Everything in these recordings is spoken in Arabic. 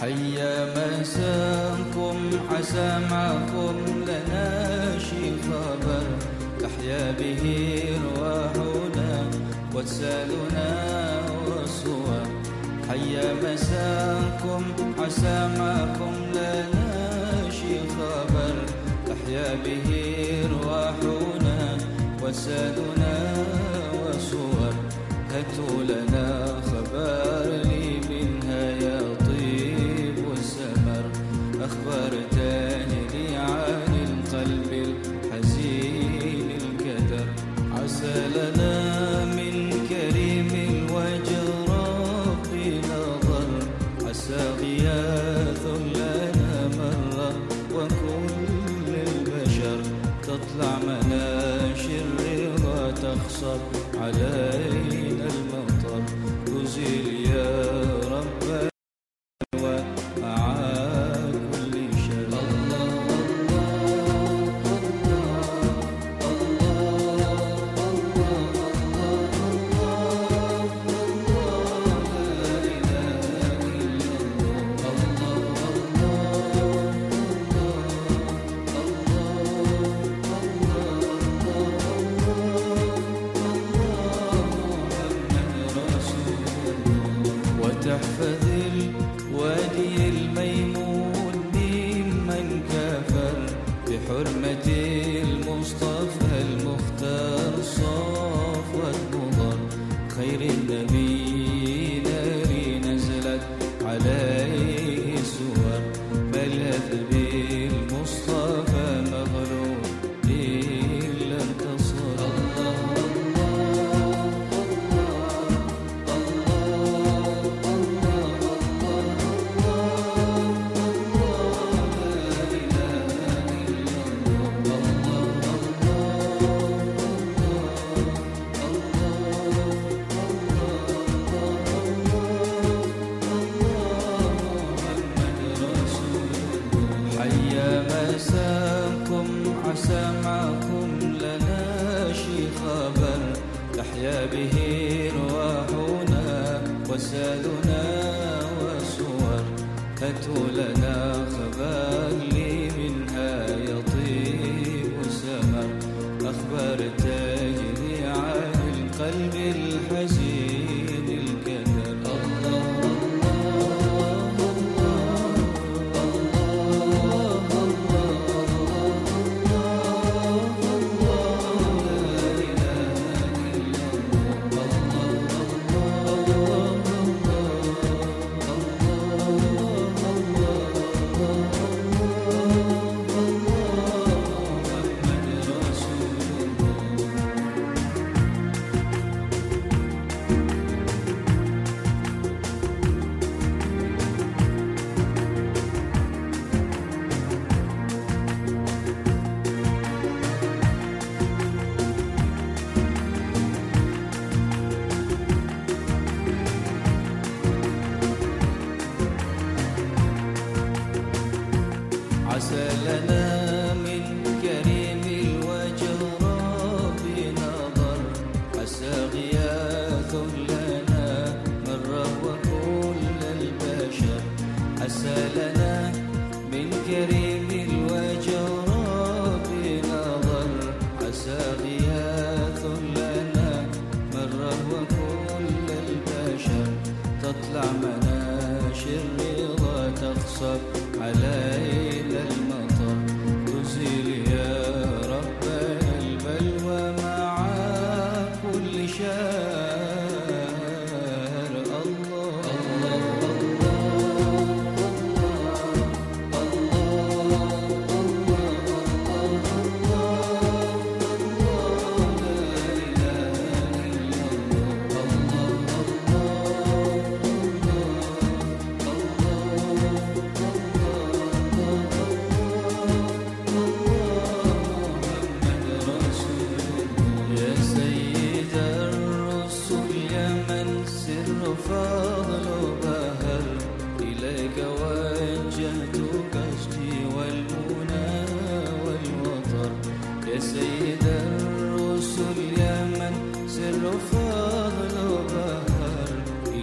حيا مساكم عسى معكم لنا شي خبر. تحيا به رواحنا وتسالنا وصور حيا مساكم عسى معكم لنا شي خبر. تحيا به رواحنا وتسالنا تطلع مناشر الرضا تخصب علينا وتحفظ الوادي به رواحنا وسالنا وصور هاتوا لنا عسى لنا من كريم الوجه عسى غياث لنا البشر. عسى لنا من كريم الوجه عسى غياث لنا البشر. تطلع مناشر الرضا تخصب علينا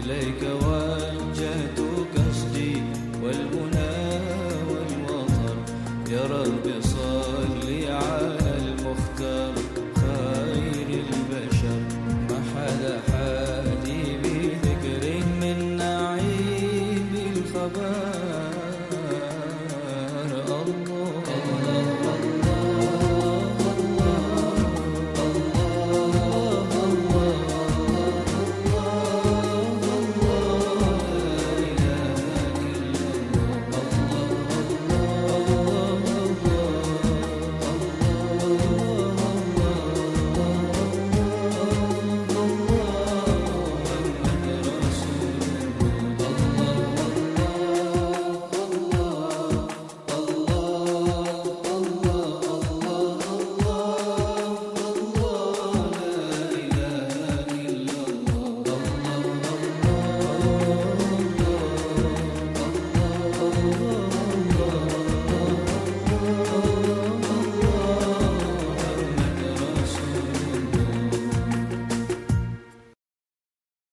إليك وجهت قصدي والمنى والوطن يا رب صل